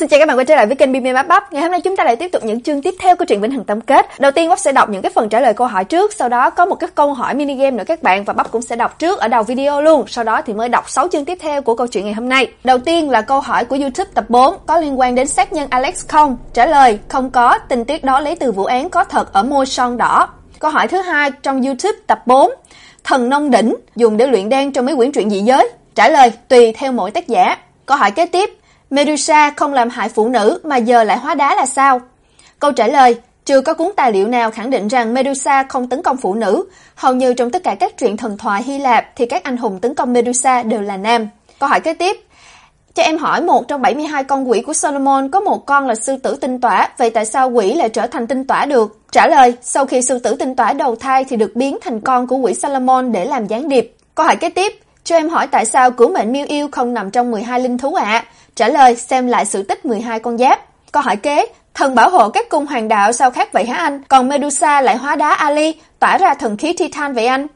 Xin chào các bạn quay trở lại với kênh Bim Bắp Bắp. Ngày hôm nay chúng ta lại tiếp tục những chương tiếp theo của truyện Vĩnh Hằng Tâm Kết. Đầu tiên Bắp sẽ đọc những cái phần trả lời câu hỏi trước, sau đó có một cái câu hỏi mini game nữa các bạn và Bắp cũng sẽ đọc trước ở đầu video luôn, sau đó thì mới đọc 6 chương tiếp theo của câu chuyện ngày hôm nay. Đầu tiên là câu hỏi của YouTube tập 4 có liên quan đến sát nhân Alex không? Trả lời không có, tình tiết đó lấy từ vụ án có thật ở môi son đỏ. Câu hỏi thứ hai trong YouTube tập 4, thần nông đỉnh dùng để luyện đan trong mấy quyển truyện dị giới. Trả lời tùy theo mỗi tác giả. Câu hỏi kế tiếp, Medusa không làm hại phụ nữ mà giờ lại hóa đá là sao? Câu trả lời, chưa có cuốn tài liệu nào khẳng định rằng Medusa không tấn công phụ nữ. Hầu như trong tất cả các truyện thần thoại Hy Lạp thì các anh hùng tấn công Medusa đều là nam. Câu hỏi kế tiếp, cho em hỏi một trong 72 con quỷ của Solomon có một con là sư tử tinh tỏa, vậy tại sao quỷ lại trở thành tinh tỏa được? Trả lời, sau khi sư tử tinh tỏa đầu thai thì được biến thành con của quỷ Solomon để làm gián điệp. Câu hỏi kế tiếp, cho em hỏi tại sao cứu mệnh miêu yêu không nằm trong 12 linh thú ạ? Trả lời xem lại sự tích 12 con giáp. Câu hỏi kế, thần bảo hộ các cung hoàng đạo sao khác vậy hả anh? Còn Medusa lại hóa đá Ali, tỏa ra thần khí Titan vậy anh?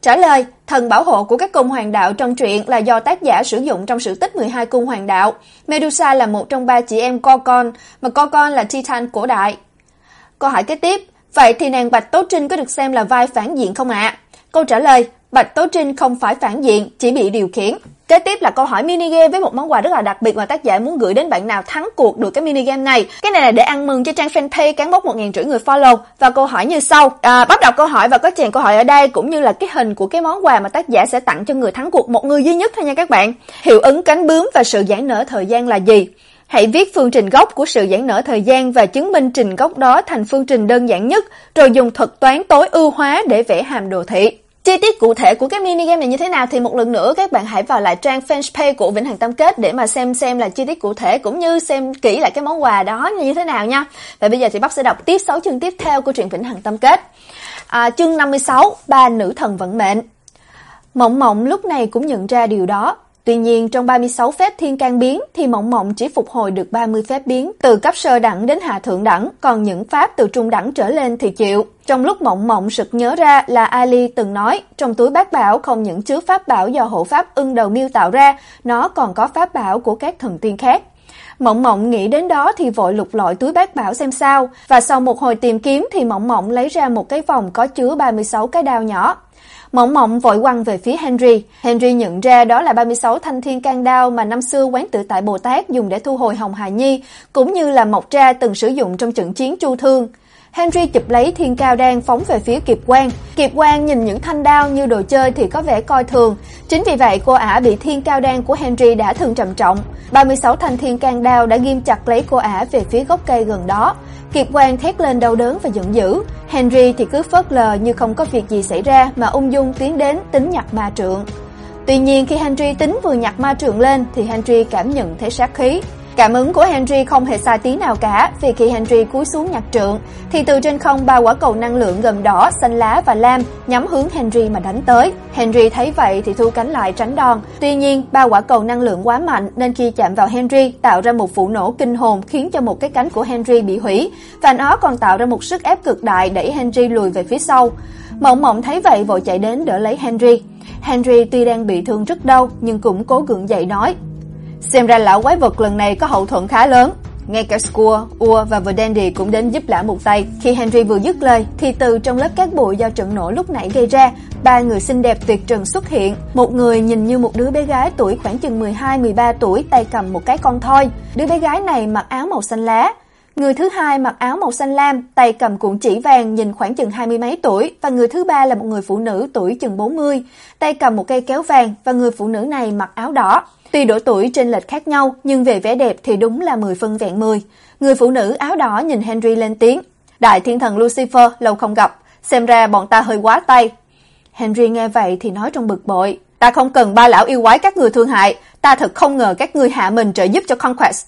Trả lời, thần bảo hộ của các cung hoàng đạo trong truyện là do tác giả sử dụng trong sự tích 12 cung hoàng đạo. Medusa là một trong ba chị em Gorgon, mà Gorgon là Titan cổ đại. Câu hỏi kế tiếp, vậy thì nàng Bạch Tố Trinh có được xem là vai phản diện không ạ? Câu trả lời, Bạch Tố Trinh không phải phản diện, chỉ bị điều khiển. Kế tiếp là câu hỏi mini game với một món quà rất là đặc biệt mà tác giả muốn gửi đến bạn nào thắng cuộc được cái mini game này. Cái này là để ăn mừng cho trang fanpage cán mốc 1000 rưỡi người follow và câu hỏi như sau. À, bắt đầu câu hỏi và có chèn câu hỏi ở đây cũng như là cái hình của cái món quà mà tác giả sẽ tặng cho người thắng cuộc một người duy nhất thôi nha các bạn. Hiệu ứng cánh bướm và sự giãn nở thời gian là gì? Hãy viết phương trình gốc của sự giãn nở thời gian và chứng minh trình gốc đó thành phương trình đơn giản nhất, rồi dùng thuật toán tối ưu hóa để vẽ hàm đồ thị. Chi tiết cụ thể của cái mini game này như thế nào thì một lần nữa các bạn hãy vào lại trang fanpage của Vĩnh Hằng Tâm Kết để mà xem xem là chi tiết cụ thể cũng như xem kỹ lại cái món quà đó như thế nào nha. Và bây giờ thì bác sẽ đọc tiếp 6 chương tiếp theo của truyện Vĩnh Hằng Tâm Kết. À, chương 56, ba nữ thần vận mệnh. Mộng Mộng lúc này cũng nhận ra điều đó, Tuy nhiên trong 36 phép thiên can biến thì Mộng Mộng chỉ phục hồi được 30 phép biến, từ cấp sơ đẳng đến hạ thượng đẳng, còn những pháp từ trung đẳng trở lên thì chịu. Trong lúc Mộng Mộng sực nhớ ra là Ali từng nói, trong túi bát bảo không những chứa pháp bảo do hộ pháp ưng đầu miêu tạo ra, nó còn có pháp bảo của các thần tiên khác. Mộng Mộng nghĩ đến đó thì vội lục lọi túi bát bảo xem sao, và sau một hồi tìm kiếm thì Mộng Mộng lấy ra một cái vòng có chứa 36 cái đao nhỏ. Mộng Mộng vội quăng về phía Henry. Henry nhận ra đó là 36 thanh thiên can đao mà năm xưa quán tự tại Bồ Tát dùng để thu hồi Hồng Hà Nhi, cũng như là Mộc Tra từng sử dụng trong trận chiến Chu Thương. Henry chụp lấy thiên cao đan phóng về phía Kiệp Quang. Kiệp Quang nhìn những thanh đao như đồ chơi thì có vẻ coi thường. Chính vì vậy cô ả bị thiên cao đan của Henry đã thương trầm trọng. 36 thanh thiên can đao đã ghim chặt lấy cô ả về phía gốc cây gần đó. Kiệt Quang thét lên đau đớn và giận dữ. Henry thì cứ phớt lờ như không có việc gì xảy ra mà ung dung tiến đến tính nhặt ma trượng. Tuy nhiên khi Henry tính vừa nhặt ma trượng lên thì Henry cảm nhận thấy sát khí. Cảm ứng của Henry không hề sai tí nào cả, vì khi Henry cúi xuống nhặt trượng, thì từ trên không ba quả cầu năng lượng gồm đỏ, xanh lá và lam nhắm hướng Henry mà đánh tới. Henry thấy vậy thì thu cánh lại tránh đòn. Tuy nhiên, ba quả cầu năng lượng quá mạnh nên khi chạm vào Henry tạo ra một vụ nổ kinh hồn khiến cho một cái cánh của Henry bị hủy và nó còn tạo ra một sức ép cực đại đẩy Henry lùi về phía sau. Mộng Mộng thấy vậy vội chạy đến đỡ lấy Henry. Henry tuy đang bị thương rất đau nhưng cũng cố gượng dậy nói: Xem ra lão quái vật lần này có hậu thuẫn khá lớn. Ngay cả Skua, Ua và Verdandy cũng đến giúp lão một tay. Khi Henry vừa dứt lời, thì từ trong lớp cát bụi do trận nổ lúc nãy gây ra, ba người xinh đẹp tuyệt trần xuất hiện. Một người nhìn như một đứa bé gái tuổi khoảng chừng 12-13 tuổi, tay cầm một cái con thoi. Đứa bé gái này mặc áo màu xanh lá, Người thứ hai mặc áo màu xanh lam, tay cầm cuộn chỉ vàng nhìn khoảng chừng hai mươi mấy tuổi và người thứ ba là một người phụ nữ tuổi chừng 40, tay cầm một cây kéo vàng và người phụ nữ này mặc áo đỏ. Tuy độ tuổi trên lệch khác nhau, nhưng về vẻ đẹp thì đúng là 10 phân vẹn 10. Người phụ nữ áo đỏ nhìn Henry lên tiếng. Đại thiên thần Lucifer lâu không gặp, xem ra bọn ta hơi quá tay. Henry nghe vậy thì nói trong bực bội. Ta không cần ba lão yêu quái các người thương hại, ta thật không ngờ các ngươi hạ mình trợ giúp cho Conquest.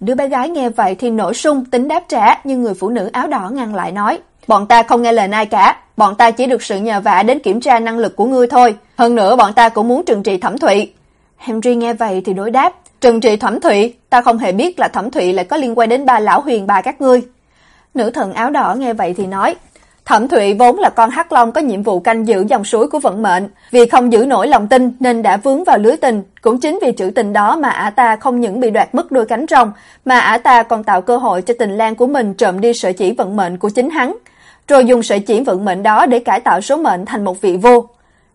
Đứa bé gái nghe vậy thì nổi sung tính đáp trả, nhưng người phụ nữ áo đỏ ngăn lại nói. Bọn ta không nghe lời ai cả, bọn ta chỉ được sự nhờ vả đến kiểm tra năng lực của ngươi thôi. Hơn nữa bọn ta cũng muốn trừng trị thẩm thụy. Henry nghe vậy thì đối đáp, trừng trị thẩm thụy, ta không hề biết là thẩm thụy lại có liên quan đến ba lão huyền bà các ngươi. Nữ thần áo đỏ nghe vậy thì nói, Thẩm Thụy vốn là con hắc long có nhiệm vụ canh giữ dòng suối của vận mệnh, vì không giữ nổi lòng tin nên đã vướng vào lưới tình, cũng chính vì chữ tình đó mà ả ta không những bị đoạt mất đôi cánh rồng, mà ả ta còn tạo cơ hội cho tình lang của mình trộm đi sợi chỉ vận mệnh của chính hắn, rồi dùng sợi chỉ vận mệnh đó để cải tạo số mệnh thành một vị vô.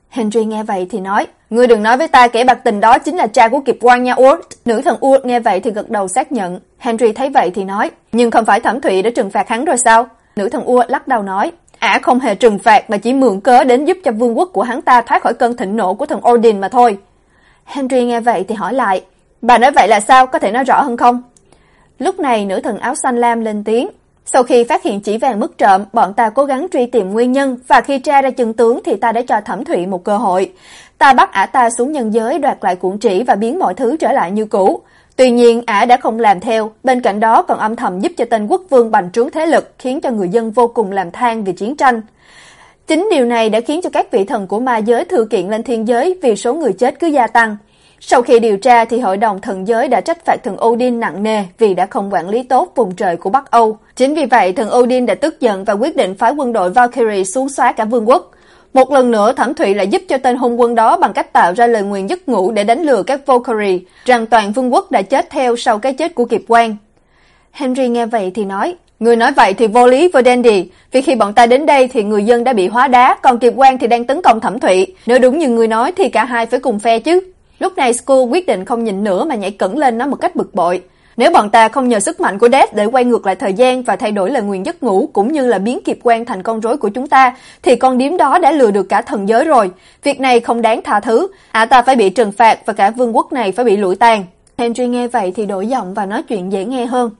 Henry nghe vậy thì nói: "Ngươi đừng nói với ta kẻ bạc tình đó chính là cha của Kiệp Quan nha Urt." Nữ thần Urt nghe vậy thì gật đầu xác nhận. Henry thấy vậy thì nói: "Nhưng không phải Thẩm Thụy đã trừng phạt hắn rồi sao?" Nữ thần Urt lắc đầu nói: ả không hề trừng phạt mà chỉ mượn cớ đến giúp cho vương quốc của hắn ta thoát khỏi cơn thịnh nộ của thần Odin mà thôi. Henry nghe vậy thì hỏi lại, bà nói vậy là sao, có thể nói rõ hơn không? Lúc này nữ thần áo xanh lam lên tiếng, sau khi phát hiện chỉ vàng mất trộm, bọn ta cố gắng truy tìm nguyên nhân và khi tra ra chân tướng thì ta đã cho Thẩm Thụy một cơ hội. Ta bắt ả ta xuống nhân giới đoạt lại cuộn chỉ và biến mọi thứ trở lại như cũ. Tuy nhiên, ả đã không làm theo, bên cạnh đó còn âm thầm giúp cho tên quốc vương bành trướng thế lực, khiến cho người dân vô cùng làm than vì chiến tranh. Chính điều này đã khiến cho các vị thần của ma giới thư kiện lên thiên giới vì số người chết cứ gia tăng. Sau khi điều tra thì hội đồng thần giới đã trách phạt thần Odin nặng nề vì đã không quản lý tốt vùng trời của Bắc Âu. Chính vì vậy, thần Odin đã tức giận và quyết định phái quân đội Valkyrie xuống xóa cả vương quốc. Một lần nữa Thẩm Thụy lại giúp cho tên hung quân đó bằng cách tạo ra lời nguyền giấc ngủ để đánh lừa các Valkyrie rằng toàn vương quốc đã chết theo sau cái chết của Kiệp Quan. Henry nghe vậy thì nói, người nói vậy thì vô lý vô dandy, vì khi bọn ta đến đây thì người dân đã bị hóa đá, còn Kiệp Quan thì đang tấn công Thẩm Thụy, nếu đúng như người nói thì cả hai phải cùng phe chứ. Lúc này Skull quyết định không nhìn nữa mà nhảy cẩn lên nó một cách bực bội. Nếu bọn ta không nhờ sức mạnh của Death để quay ngược lại thời gian và thay đổi lời nguyền giấc ngủ cũng như là biến kiệp quan thành con rối của chúng ta, thì con điếm đó đã lừa được cả thần giới rồi. Việc này không đáng tha thứ, ả ta phải bị trừng phạt và cả vương quốc này phải bị lụi tàn. Henry nghe vậy thì đổi giọng và nói chuyện dễ nghe hơn.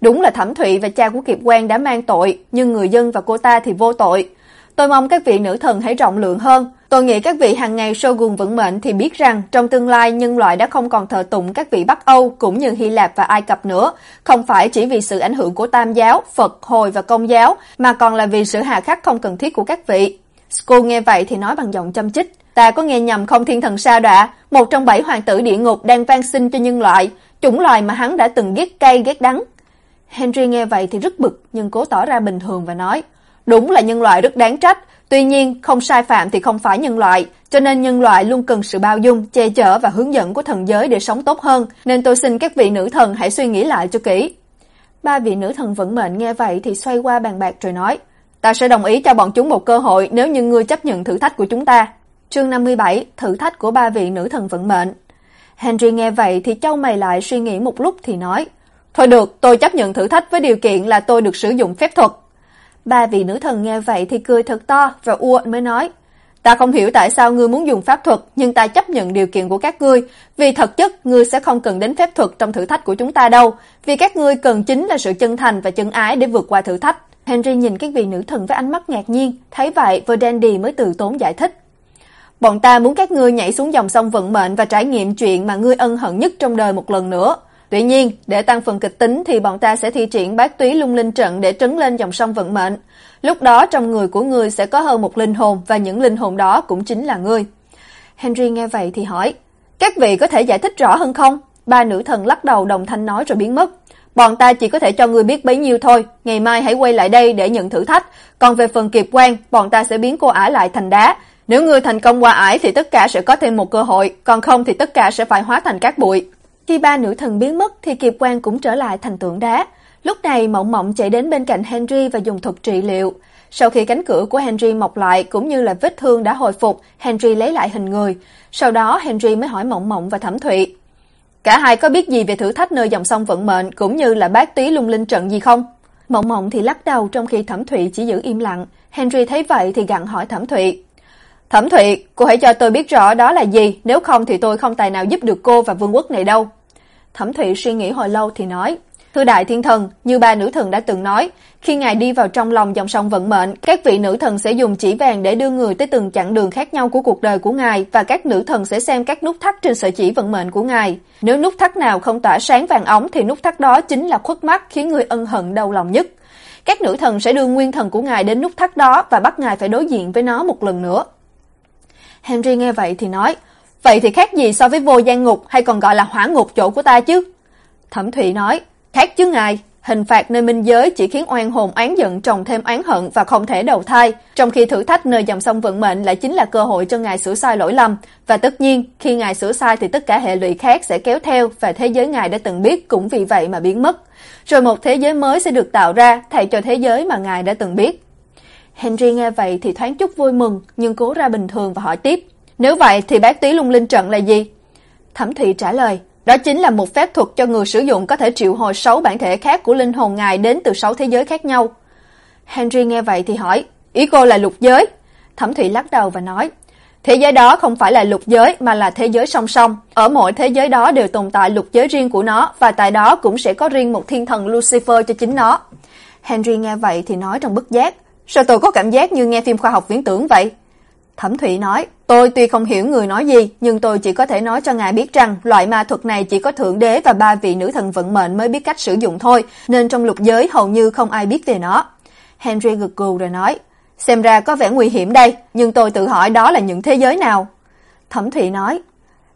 Đúng là Thẩm Thụy và cha của Kiệp Quan đã mang tội, nhưng người dân và cô ta thì vô tội. Tôi mong các vị nữ thần hãy rộng lượng hơn. Tôi nghĩ các vị hàng ngày Shogun vững mệnh thì biết rằng trong tương lai nhân loại đã không còn thờ tụng các vị Bắc Âu cũng như Hy Lạp và Ai Cập nữa, không phải chỉ vì sự ảnh hưởng của Tam giáo, Phật, Hồi và Công giáo, mà còn là vì sự hà khắc không cần thiết của các vị. Skull nghe vậy thì nói bằng giọng châm chích, ta có nghe nhầm không thiên thần sa đọa, một trong bảy hoàng tử địa ngục đang van xin cho nhân loại, chủng loài mà hắn đã từng ghét cay ghét đắng. Henry nghe vậy thì rất bực nhưng cố tỏ ra bình thường và nói: Đúng là nhân loại rất đáng trách, tuy nhiên không sai phạm thì không phải nhân loại, cho nên nhân loại luôn cần sự bao dung, che chở và hướng dẫn của thần giới để sống tốt hơn, nên tôi xin các vị nữ thần hãy suy nghĩ lại cho kỹ. Ba vị nữ thần vận mệnh nghe vậy thì xoay qua bàn bạc rồi nói: "Ta sẽ đồng ý cho bọn chúng một cơ hội nếu như ngươi chấp nhận thử thách của chúng ta." Chương 57: Thử thách của ba vị nữ thần vận mệnh. Henry nghe vậy thì chau mày lại suy nghĩ một lúc thì nói: "Thôi được, tôi chấp nhận thử thách với điều kiện là tôi được sử dụng phép thuật." Ba vị nữ thần nghe vậy thì cười thật to và Uột mới nói: "Ta không hiểu tại sao ngươi muốn dùng pháp thuật, nhưng ta chấp nhận điều kiện của các ngươi, vì thật chất ngươi sẽ không cần đến phép thuật trong thử thách của chúng ta đâu, vì các ngươi cần chính là sự chân thành và chân ái để vượt qua thử thách." Henry nhìn các vị nữ thần với ánh mắt ngạc nhiên, thấy vậy, Verdandy mới từ tốn giải thích. Bọn ta muốn các ngươi nhảy xuống dòng sông vận mệnh và trải nghiệm chuyện mà ngươi ân hận nhất trong đời một lần nữa. Tuy nhiên, để tăng phần kịch tính thì bọn ta sẽ thi triển bát túy lung linh trận để trấn lên dòng sông vận mệnh. Lúc đó trong người của ngươi sẽ có hơn một linh hồn và những linh hồn đó cũng chính là ngươi. Henry nghe vậy thì hỏi, các vị có thể giải thích rõ hơn không? Ba nữ thần lắc đầu đồng thanh nói rồi biến mất. Bọn ta chỉ có thể cho ngươi biết bấy nhiêu thôi, ngày mai hãy quay lại đây để nhận thử thách, còn về phần kiệp quan, bọn ta sẽ biến cô ả lại thành đá. Nếu ngươi thành công qua ải thì tất cả sẽ có thêm một cơ hội, còn không thì tất cả sẽ phải hóa thành cát bụi. Khi ba nữ thần biến mất thì Kiệp Quan cũng trở lại thành tượng đá. Lúc này Mộng Mộng chạy đến bên cạnh Henry và dùng thuật trị liệu. Sau khi cánh cửa của Henry mọc lại cũng như là vết thương đã hồi phục, Henry lấy lại hình người. Sau đó Henry mới hỏi Mộng Mộng và Thẩm Thụy. Cả hai có biết gì về thử thách nơi dòng sông vận mệnh cũng như là bát tí lung linh trận gì không? Mộng Mộng thì lắc đầu trong khi Thẩm Thụy chỉ giữ im lặng. Henry thấy vậy thì gặng hỏi Thẩm Thụy. Thẩm Thụy, cô hãy cho tôi biết rõ đó là gì, nếu không thì tôi không tài nào giúp được cô và vương quốc này đâu. Thẩm Thụy suy nghĩ hồi lâu thì nói, Thưa đại thiên thần, như ba nữ thần đã từng nói, khi ngài đi vào trong lòng dòng sông vận mệnh, các vị nữ thần sẽ dùng chỉ vàng để đưa người tới từng chặng đường khác nhau của cuộc đời của ngài và các nữ thần sẽ xem các nút thắt trên sợi chỉ vận mệnh của ngài. Nếu nút thắt nào không tỏa sáng vàng óng thì nút thắt đó chính là khuất mắt khiến người ân hận đau lòng nhất. Các nữ thần sẽ đưa nguyên thần của ngài đến nút thắt đó và bắt ngài phải đối diện với nó một lần nữa. Henry nghe vậy thì nói, vậy thì khác gì so với vô gian ngục hay còn gọi là hỏa ngục chỗ của ta chứ? Thẩm Thụy nói, khác chứ ngài. Hình phạt nơi minh giới chỉ khiến oan hồn oán giận trồng thêm oán hận và không thể đầu thai, trong khi thử thách nơi dòng sông vận mệnh lại chính là cơ hội cho ngài sửa sai lỗi lầm, và tất nhiên, khi ngài sửa sai thì tất cả hệ lụy khác sẽ kéo theo và thế giới ngài đã từng biết cũng vì vậy mà biến mất. Rồi một thế giới mới sẽ được tạo ra thay cho thế giới mà ngài đã từng biết. Henry nghe vậy thì thoáng chút vui mừng, nhưng cố ra bình thường và hỏi tiếp: "Nếu vậy thì bác tí lung linh trận là gì?" Thẩm Thụy trả lời: đó chính là một phép thuật cho người sử dụng có thể triệu hồi sáu bản thể khác của linh hồn ngài đến từ sáu thế giới khác nhau. Henry nghe vậy thì hỏi, ý cô là lục giới? Thẩm Thụy lắc đầu và nói, thế giới đó không phải là lục giới mà là thế giới song song. Ở mỗi thế giới đó đều tồn tại lục giới riêng của nó và tại đó cũng sẽ có riêng một thiên thần Lucifer cho chính nó. Henry nghe vậy thì nói trong bất giác, sao tôi có cảm giác như nghe phim khoa học viễn tưởng vậy? Thẩm Thụy nói, tôi tuy không hiểu người nói gì, nhưng tôi chỉ có thể nói cho ngài biết rằng loại ma thuật này chỉ có thượng đế và ba vị nữ thần vận mệnh mới biết cách sử dụng thôi, nên trong lục giới hầu như không ai biết về nó. Henry gật gù rồi nói, xem ra có vẻ nguy hiểm đây, nhưng tôi tự hỏi đó là những thế giới nào. Thẩm Thụy nói,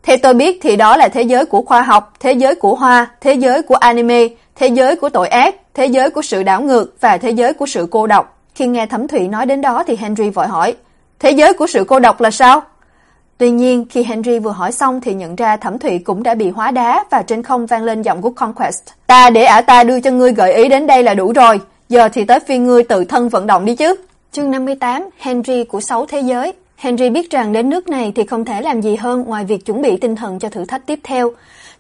theo tôi biết thì đó là thế giới của khoa học, thế giới của hoa, thế giới của anime, thế giới của tội ác, thế giới của sự đảo ngược và thế giới của sự cô độc. Khi nghe Thẩm Thụy nói đến đó thì Henry vội hỏi, Thế giới của sự cô độc là sao? Tuy nhiên, khi Henry vừa hỏi xong thì nhận ra Thẩm Thụy cũng đã bị hóa đá và trên không vang lên giọng của Conquest. Ta để ả ta đưa cho ngươi gợi ý đến đây là đủ rồi, giờ thì tới phiên ngươi tự thân vận động đi chứ. Chương 58, Henry của sáu thế giới. Henry biết rằng đến nước này thì không thể làm gì hơn ngoài việc chuẩn bị tinh thần cho thử thách tiếp theo.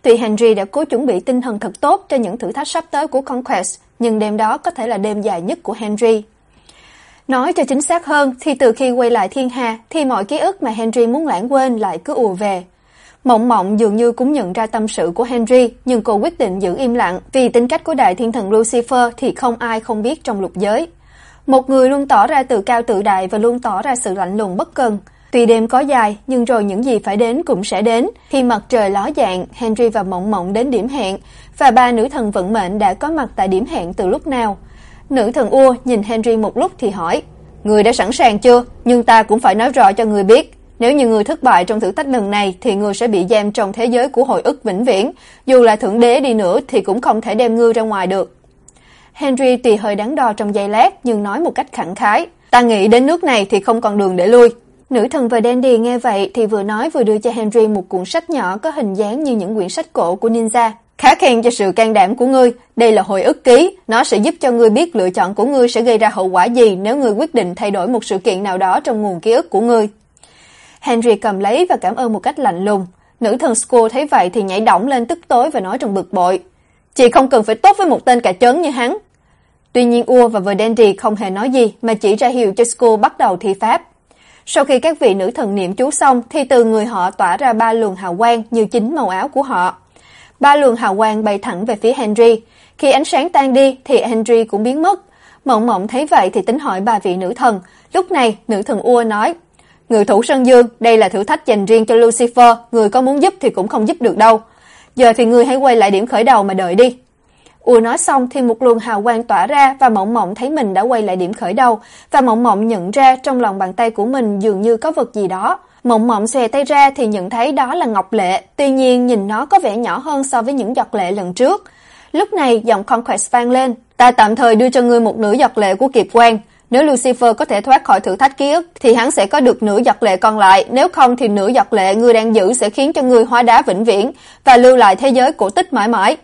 Tuy Henry đã cố chuẩn bị tinh thần thật tốt cho những thử thách sắp tới của Conquest, nhưng đêm đó có thể là đêm dài nhất của Henry. Nói cho chính xác hơn thì từ khi quay lại thiên hà thì mọi ký ức mà Henry muốn lãng quên lại cứ ùa về. Mộng Mộng dường như cũng nhận ra tâm sự của Henry, nhưng cô quyết định giữ im lặng vì tính cách của đại thiên thần Lucifer thì không ai không biết trong lục giới. Một người luôn tỏ ra tự cao tự đại và luôn tỏ ra sự lạnh lùng bất cần. Tuy đêm có dài, nhưng rồi những gì phải đến cũng sẽ đến. Khi mặt trời ló dạng, Henry và Mộng Mộng đến điểm hẹn, và ba nữ thần vận mệnh đã có mặt tại điểm hẹn từ lúc nào. Nữ thần Ua nhìn Henry một lúc thì hỏi, Người đã sẵn sàng chưa? Nhưng ta cũng phải nói rõ cho người biết. Nếu như người thất bại trong thử thách lần này thì người sẽ bị giam trong thế giới của hồi ức vĩnh viễn. Dù là thượng đế đi nữa thì cũng không thể đem ngươi ra ngoài được. Henry tùy hơi đắn đo trong giây lát nhưng nói một cách khẳng khái. Ta nghĩ đến nước này thì không còn đường để lui. Nữ thần và Dandy nghe vậy thì vừa nói vừa đưa cho Henry một cuốn sách nhỏ có hình dáng như những quyển sách cổ của ninja. Khá khen cho sự can đảm của ngươi, đây là hồi ức ký, nó sẽ giúp cho ngươi biết lựa chọn của ngươi sẽ gây ra hậu quả gì nếu ngươi quyết định thay đổi một sự kiện nào đó trong nguồn ký ức của ngươi. Henry cầm lấy và cảm ơn một cách lạnh lùng. Nữ thần Skull thấy vậy thì nhảy đỏng lên tức tối và nói trong bực bội. Chị không cần phải tốt với một tên cả trớn như hắn. Tuy nhiên Ua và Verdandy không hề nói gì mà chỉ ra hiệu cho Skull bắt đầu thi pháp. Sau khi các vị nữ thần niệm chú xong thì từ người họ tỏa ra ba luồng hào quang như chính màu áo của họ. Ba luồng hào quang bay thẳng về phía Henry. Khi ánh sáng tan đi thì Henry cũng biến mất. Mộng Mộng thấy vậy thì tính hỏi ba vị nữ thần. Lúc này, nữ thần Ua nói: "Người thủ Sơn Dương, đây là thử thách dành riêng cho Lucifer, người có muốn giúp thì cũng không giúp được đâu. Giờ thì người hãy quay lại điểm khởi đầu mà đợi đi." Ua nói xong thì một luồng hào quang tỏa ra và Mộng Mộng thấy mình đã quay lại điểm khởi đầu và Mộng Mộng nhận ra trong lòng bàn tay của mình dường như có vật gì đó. Mộng Mộng xòe tay ra thì nhận thấy đó là ngọc lệ, tuy nhiên nhìn nó có vẻ nhỏ hơn so với những giọt lệ lần trước. Lúc này giọng Conquest vang lên, "Ta tạm thời đưa cho ngươi một nửa giọt lệ của Kiệt Quan, nếu Lucifer có thể thoát khỏi thử thách ký ức thì hắn sẽ có được nửa giọt lệ còn lại, nếu không thì nửa giọt lệ ngươi đang giữ sẽ khiến cho ngươi hóa đá vĩnh viễn và lưu lại thế giới cổ tích mãi mãi."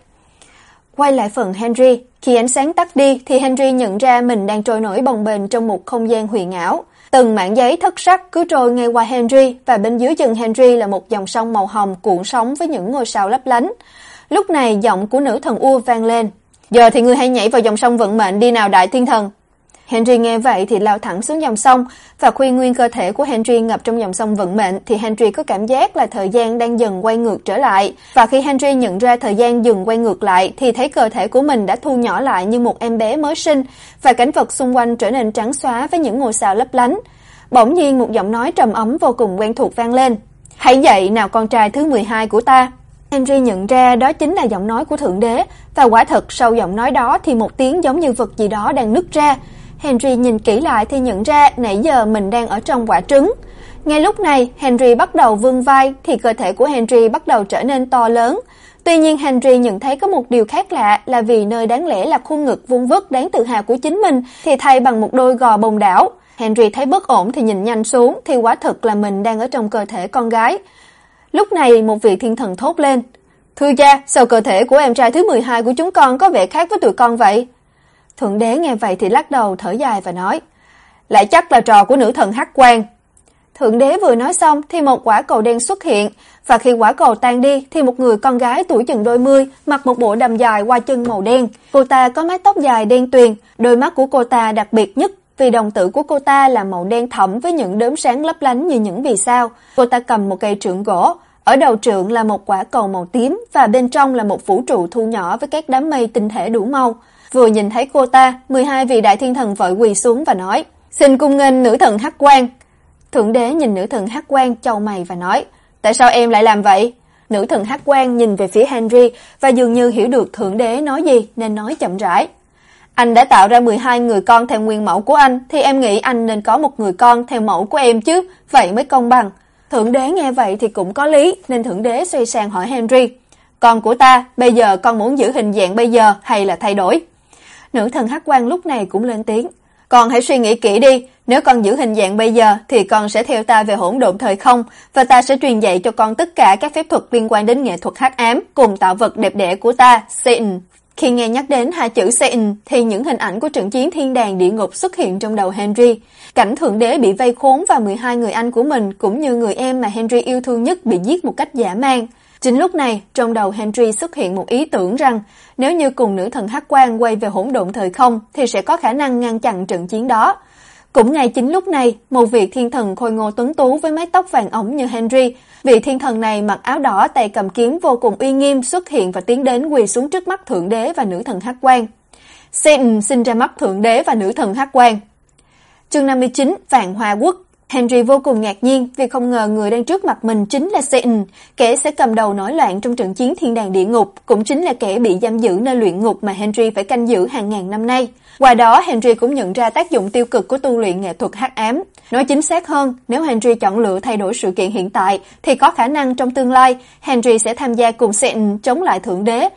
Quay lại phần Henry, khi ánh sáng tắt đi thì Henry nhận ra mình đang trôi nổi bồng bềnh trong một không gian huyền ảo. Từng mảng giấy thất sắc cứ trôi ngay qua Henry, và bên dưới chân Henry là một dòng sông màu hồng cuộn sóng với những ngôi sao lấp lánh. Lúc này giọng của nữ thần U vang lên. Giờ thì ngươi hãy nhảy vào dòng sông vận mệnh đi nào, đại thiên thần. Henry nghe vậy thì lao thẳng xuống dòng sông và khi nguyên cơ thể của Henry ngập trong dòng sông vận mệnh thì Henry có cảm giác là thời gian đang dần quay ngược trở lại và khi Henry nhận ra thời gian dừng quay ngược lại thì thấy cơ thể của mình đã thu nhỏ lại như một em bé mới sinh và cảnh vật xung quanh trở nên trắng xóa với những ngôi sao lấp lánh. Bỗng nhiên một giọng nói trầm ấm vô cùng quen thuộc vang lên. "Hãy dậy nào con trai thứ 12 của ta." Henry nhận ra đó chính là giọng nói của thượng đế và quả thật sau giọng nói đó thì một tiếng giống như vật gì đó đang nứt ra. Henry nhìn kỹ lại thì nhận ra nãy giờ mình đang ở trong quả trứng. Ngay lúc này, Henry bắt đầu vươn vai thì cơ thể của Henry bắt đầu trở nên to lớn. Tuy nhiên Henry nhận thấy có một điều khác lạ là vì nơi đáng lẽ là khuôn ngực vuông vức đáng tự hào của chính mình thì thay bằng một đôi gò bồng đảo. Henry thấy bất ổn thì nhìn nhanh xuống thì quả thực là mình đang ở trong cơ thể con gái. Lúc này một vị thiên thần thốt lên, "Thưa cha, sao cơ thể của em trai thứ 12 của chúng con có vẻ khác với tụi con vậy?" Thượng đế nghe vậy thì lắc đầu thở dài và nói, "Lại chắc là trò của nữ thần Hắc Quan." Thượng đế vừa nói xong thì một quả cầu đen xuất hiện, và khi quả cầu tan đi thì một người con gái tuổi chừng đôi mươi, mặc một bộ đầm dài qua chân màu đen. Cô ta có mái tóc dài đen tuyền, đôi mắt của cô ta đặc biệt nhất vì đồng tử của cô ta là màu đen thẫm với những đốm sáng lấp lánh như những vì sao. Cô ta cầm một cây trượng gỗ, ở đầu trượng là một quả cầu màu tím và bên trong là một vũ trụ thu nhỏ với các đám mây tinh thể đủ màu. Vừa nhìn thấy cô ta, 12 vị đại thiên thần vội quỳ xuống và nói: "Xin cung nghênh nữ thần Hắc Quang." Thượng đế nhìn nữ thần Hắc Quang chau mày và nói: "Tại sao em lại làm vậy?" Nữ thần Hắc Quang nhìn về phía Henry và dường như hiểu được thượng đế nói gì nên nói chậm rãi: "Anh đã tạo ra 12 người con theo nguyên mẫu của anh thì em nghĩ anh nên có một người con theo mẫu của em chứ, vậy mới công bằng." Thượng đế nghe vậy thì cũng có lý, nên thượng đế xoay sang hỏi Henry: "Con của ta, bây giờ con muốn giữ hình dạng bây giờ hay là thay đổi?" Nữ thần Hắc Quang lúc này cũng lên tiếng: "Con hãy suy nghĩ kỹ đi, nếu con giữ hình dạng bây giờ thì con sẽ theo ta về hỗn độn thời không và ta sẽ truyền dạy cho con tất cả các phép thuật liên quan đến nghệ thuật hắc ám cùng tạo vật đẹp đẽ của ta, Sein. Khi nghe nhắc đến hai chữ Sein, thì những hình ảnh của trận chiến thiên đàng địa ngục xuất hiện trong đầu Henry. Cảnh thượng đế bị vây khốn và 12 người anh của mình cũng như người em mà Henry yêu thương nhất bị giết một cách dã man. Chính lúc này, trong đầu Henry xuất hiện một ý tưởng rằng nếu như cùng nữ thần Hắc Quang quay về hỗn độn thời không thì sẽ có khả năng ngăn chặn trận chiến đó. Cũng ngay chính lúc này, một vị thiên thần khôi ngô tuấn tú với mái tóc vàng óng như Henry, vị thiên thần này mặc áo đỏ tay cầm kiếm vô cùng uy nghiêm xuất hiện và tiến đến quỳ xuống trước mắt thượng đế và nữ thần Hắc Quang. Satan xin ra mắt thượng đế và nữ thần Hắc Quang. Chương 59: Vạn Hoa Quốc Henry vô cùng ngạc nhiên vì không ngờ người đang trước mặt mình chính là Satan, kẻ sẽ cầm đầu nổi loạn trong trận chiến thiên đàng địa ngục, cũng chính là kẻ bị giam giữ nơi luyện ngục mà Henry phải canh giữ hàng ngàn năm nay. Qua đó, Henry cũng nhận ra tác dụng tiêu cực của tu luyện nghệ thuật hắc ám. Nói chính xác hơn, nếu Henry chọn lựa thay đổi sự kiện hiện tại thì có khả năng trong tương lai Henry sẽ tham gia cùng Satan chống lại thượng đế,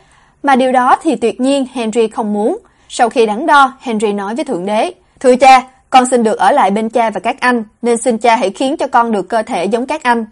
mà điều đó thì tuyệt nhiên Henry không muốn. Sau khi đắn đo, Henry nói với thượng đế: "Thưa cha, con xin được ở lại bên cha và các anh, nên xin cha hãy khiến cho con được cơ thể giống các anh."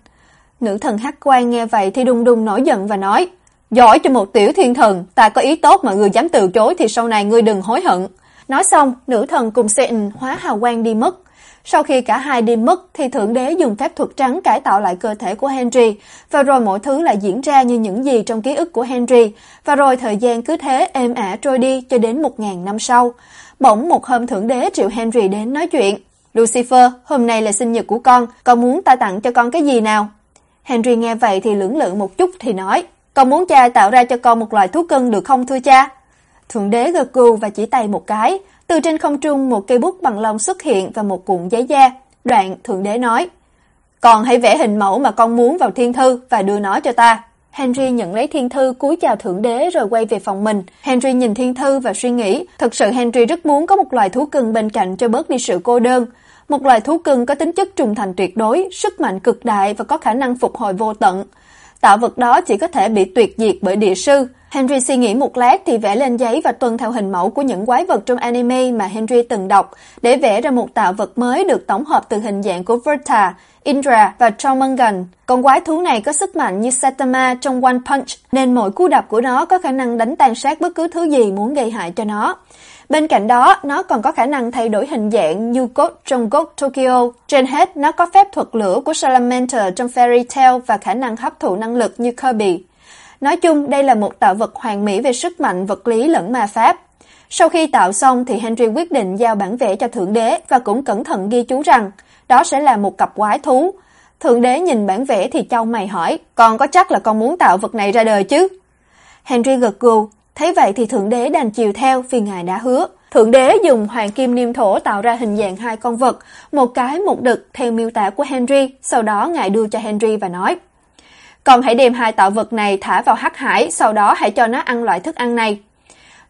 Nữ thần Hắc Quan nghe vậy thì đùng đùng nổi giận và nói: "Giỏi cho một tiểu thiên thần, ta có ý tốt mà ngươi dám từ chối thì sau này ngươi đừng hối hận." Nói xong, nữ thần cùng Satan hóa hào quang đi mất. Sau khi cả hai đi mất thì thượng đế dùng phép thuật trắng cải tạo lại cơ thể của Henry, và rồi mọi thứ lại diễn ra như những gì trong ký ức của Henry, và rồi thời gian cứ thế êm ả trôi đi cho đến một ngàn năm sau. Bỗng một hôm thượng đế triệu Henry đến nói chuyện. Lucifer, hôm nay là sinh nhật của con, con muốn ta tặng cho con cái gì nào? Henry nghe vậy thì lưỡng lự một chút thì nói, con muốn cha tạo ra cho con một loài thú cưng được không thưa cha? Thượng đế gật gù và chỉ tay một cái, từ trên không trung một cây bút bằng lông xuất hiện và một cuộn giấy da. Đoạn thượng đế nói: "Con hãy vẽ hình mẫu mà con muốn vào thiên thư và đưa nó cho ta." Henry nhận lấy thiên thư cúi chào thượng đế rồi quay về phòng mình. Henry nhìn thiên thư và suy nghĩ, thật sự Henry rất muốn có một loài thú cưng bên cạnh cho bớt đi sự cô đơn. Một loài thú cưng có tính chất trung thành tuyệt đối, sức mạnh cực đại và có khả năng phục hồi vô tận. Tạo vật đó chỉ có thể bị tuyệt diệt bởi địa sư. Henry suy nghĩ một lát thì vẽ lên giấy và tuân theo hình mẫu của những quái vật trong anime mà Henry từng đọc để vẽ ra một tạo vật mới được tổng hợp từ hình dạng của Verta, Indra và Tromangan. Con quái thú này có sức mạnh như Saitama trong One Punch nên mỗi cú đập của nó có khả năng đánh tan sát bất cứ thứ gì muốn gây hại cho nó. Bên cạnh đó, nó còn có khả năng thay đổi hình dạng như cốt trong God Tokyo. Trên hết, nó có phép thuật lửa của Salamander trong Fairy Tail và khả năng hấp thụ năng lực như Kirby. Nói chung, đây là một tạo vật hoàn mỹ về sức mạnh vật lý lẫn ma pháp. Sau khi tạo xong thì Henry quyết định giao bản vẽ cho thượng đế và cũng cẩn thận ghi chú rằng đó sẽ là một cặp quái thú. Thượng đế nhìn bản vẽ thì chau mày hỏi, "Con có chắc là con muốn tạo vật này ra đời chứ?" Henry gật gù, thấy vậy thì thượng đế đành chiều theo vì ngài đã hứa. Thượng đế dùng hoàng kim niêm thổ tạo ra hình dạng hai con vật, một cái một đực theo miêu tả của Henry, sau đó ngài đưa cho Henry và nói: còn hãy đem hai tạo vật này thả vào hắc hải, sau đó hãy cho nó ăn loại thức ăn này."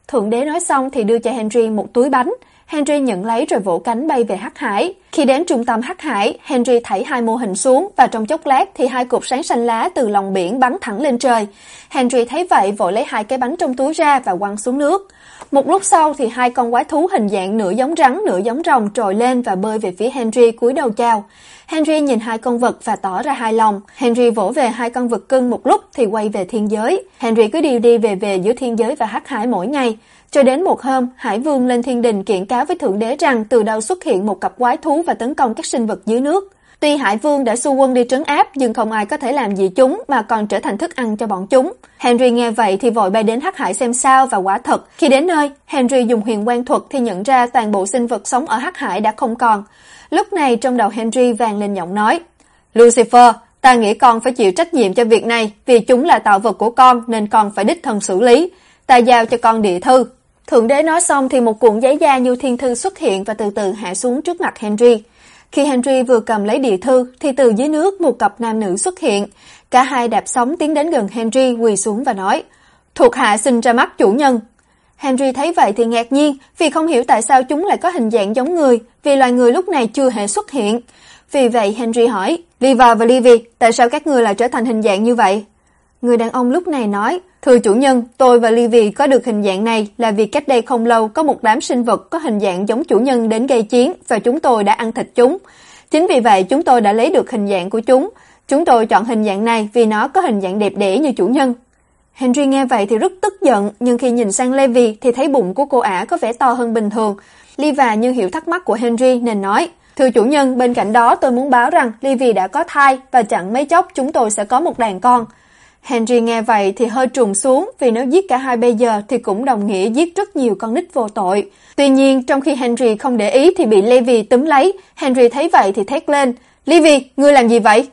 Thượng đế nói xong thì đưa cho Henry một túi bánh. Henry nhận lấy rồi vỗ cánh bay về Hắc Hải. Khi đến trung tâm Hắc Hải, Henry thảy hai mô hình xuống và trong chốc lát thì hai cục sáng xanh lá từ lòng biển bắn thẳng lên trời. Henry thấy vậy vội lấy hai cái bánh trong túi ra và quăng xuống nước. Một lúc sau thì hai con quái thú hình dạng nửa giống rắn nửa giống rồng trồi lên và bơi về phía Henry cúi đầu chào. Henry nhìn hai con vật và tỏ ra hài lòng. Henry vỗ về hai con vật cưng một lúc thì quay về thiên giới. Henry cứ đi đi về về giữa thiên giới và hắc hải mỗi ngày. Cho đến một hôm, Hải Vương lên thiên đình kiện cáo với Thượng Đế rằng từ đâu xuất hiện một cặp quái thú và tấn công các sinh vật dưới nước. Tuy Hải Vương đã xu quân đi trấn áp nhưng không ai có thể làm gì chúng mà còn trở thành thức ăn cho bọn chúng. Henry nghe vậy thì vội bay đến Hắc Hải xem sao và quả thật, khi đến nơi, Henry dùng huyền quan thuật thì nhận ra toàn bộ sinh vật sống ở Hắc Hải đã không còn. Lúc này trong đầu Henry vang lên giọng nói: "Lucifer, ta nghĩ con phải chịu trách nhiệm cho việc này, vì chúng là tạo vật của con nên con phải đích thân xử lý. Ta giao cho con địa thư." Thượng đế nói xong thì một cuộn giấy da như thiên thư xuất hiện và từ từ hạ xuống trước mặt Henry. Khi Henry vừa cầm lấy địa thư thì từ dưới nước một cặp nam nữ xuất hiện. Cả hai đạp sóng tiến đến gần Henry quỳ xuống và nói: "Thuộc hạ xin ra mắt chủ nhân." Henry thấy vậy thì ngạc nhiên, vì không hiểu tại sao chúng lại có hình dạng giống người, vì loài người lúc này chưa hề xuất hiện. Vì vậy Henry hỏi: "Liva và Livy, tại sao các ngươi lại trở thành hình dạng như vậy?" Người đàn ông lúc này nói: "Thưa chủ nhân, tôi và Livy có được hình dạng này là vì cách đây không lâu có một đám sinh vật có hình dạng giống chủ nhân đến gây chiến và chúng tôi đã ăn thịt chúng. Chính vì vậy chúng tôi đã lấy được hình dạng của chúng. Chúng tôi chọn hình dạng này vì nó có hình dạng đẹp đẽ như chủ nhân." Henry nghe vậy thì rất tức giận, nhưng khi nhìn sang Levi thì thấy bụng của cô ả có vẻ to hơn bình thường. Liva như hiểu thắc mắc của Henry nên nói: "Thưa chủ nhân, bên cạnh đó tôi muốn báo rằng levi đã có thai và chẳng mấy chốc chúng tôi sẽ có một đàn con." Henry nghe vậy thì hơi trùng xuống, vì nếu giết cả hai bây giờ thì cũng đồng nghĩa giết rất nhiều con nít vô tội. Tuy nhiên, trong khi Henry không để ý thì bị Levi túm lấy, Henry thấy vậy thì thét lên: "Levi, ngươi làm gì vậy?"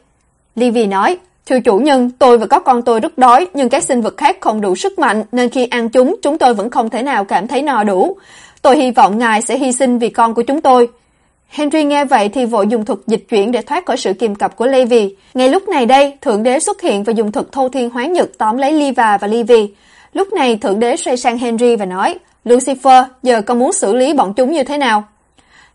Levi nói: "Thưa chủ nhân, tôi và các con tôi rất đói, nhưng các sinh vật khác không đủ sức mạnh nên khi ăn chúng, chúng tôi vẫn không thể nào cảm thấy no đủ. Tôi hy vọng ngài sẽ hy sinh vì con của chúng tôi." Henry nghe vậy thì vội dùng thuật dịch chuyển để thoát khỏi sự kiềm cặp của Levi. Ngay lúc này đây, thượng đế xuất hiện và dùng thuật thâu thiên hoán nhật tóm lấy Liva và Levi. Lúc này thượng đế xoay sang Henry và nói: "Lucifer, giờ con muốn xử lý bọn chúng như thế nào?"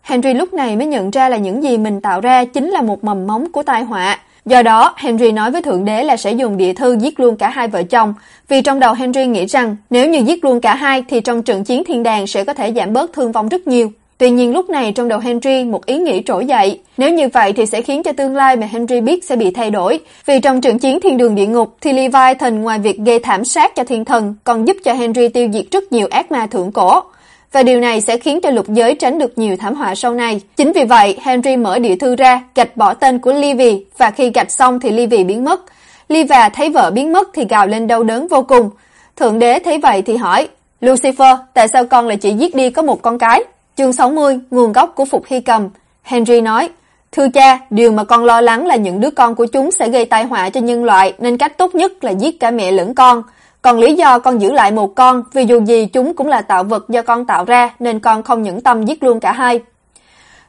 Henry lúc này mới nhận ra là những gì mình tạo ra chính là một mầm móng của tai họa. Do đó, Henry nói với thượng đế là sẽ dùng địa thư giết luôn cả hai vợ chồng, vì trong đầu Henry nghĩ rằng nếu như giết luôn cả hai thì trong trận chiến thiên đàng sẽ có thể giảm bớt thương vong rất nhiều. Tuy nhiên lúc này trong đầu Henry một ý nghĩ trỗi dậy, nếu như vậy thì sẽ khiến cho tương lai mà Henry biết sẽ bị thay đổi, vì trong trận chiến thiên đường địa ngục thì Leviathan ngoài việc gây thảm sát cho thiên thần, còn giúp cho Henry tiêu diệt rất nhiều ác ma thượng cổ. Và điều này sẽ khiến cho lục giới tránh được nhiều thảm họa sau này. Chính vì vậy, Henry mở địa thư ra, gạch bỏ tên của Livy và khi gạch xong thì Livy biến mất. Liva thấy vợ biến mất thì gào lên đau đớn vô cùng. Thượng đế thấy vậy thì hỏi: "Lucifer, tại sao con lại chỉ giết đi có một con cái?" Chương 60, nguồn gốc của Phục Hy Cầm. Henry nói: "Thưa cha, điều mà con lo lắng là những đứa con của chúng sẽ gây tai họa cho nhân loại, nên cách tốt nhất là giết cả mẹ lẫn con. Còn lý do con giữ lại một con, vì dù gì chúng cũng là tạo vật do con tạo ra, nên con không những tâm giết luôn cả hai."